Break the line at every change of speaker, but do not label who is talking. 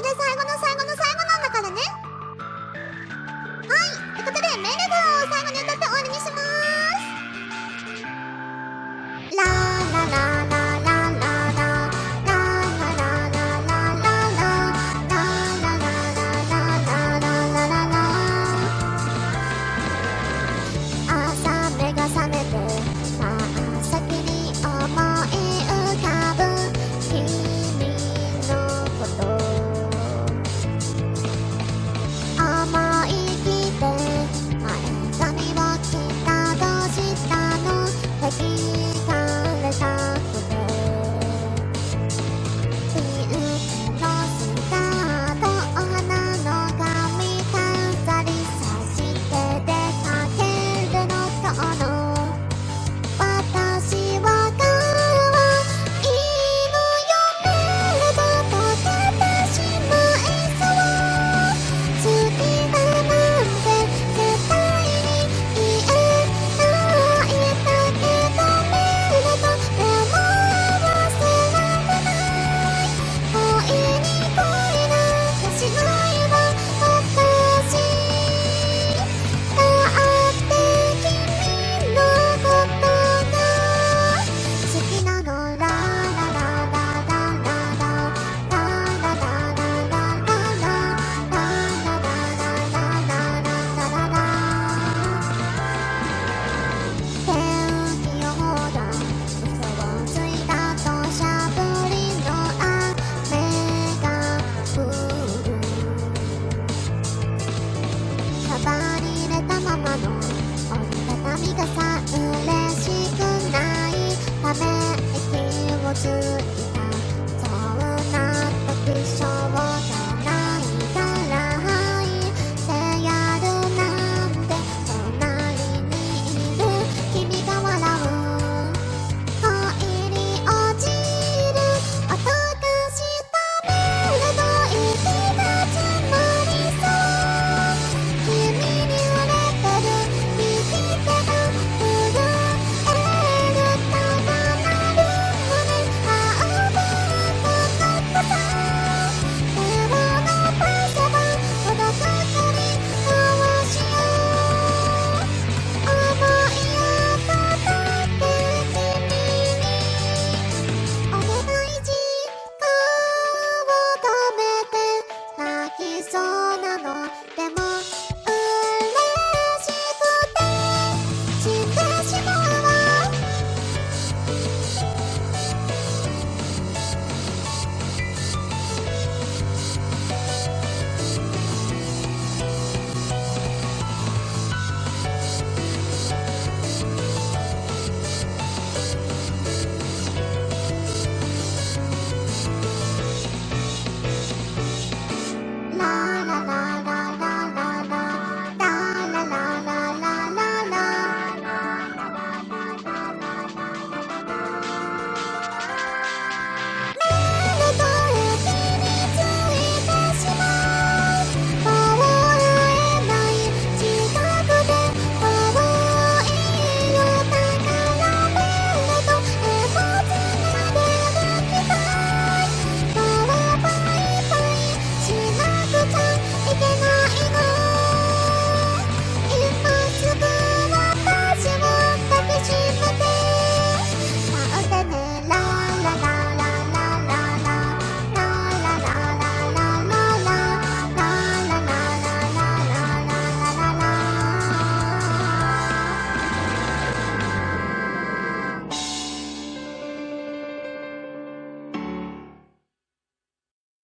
れで最後の星がさうれ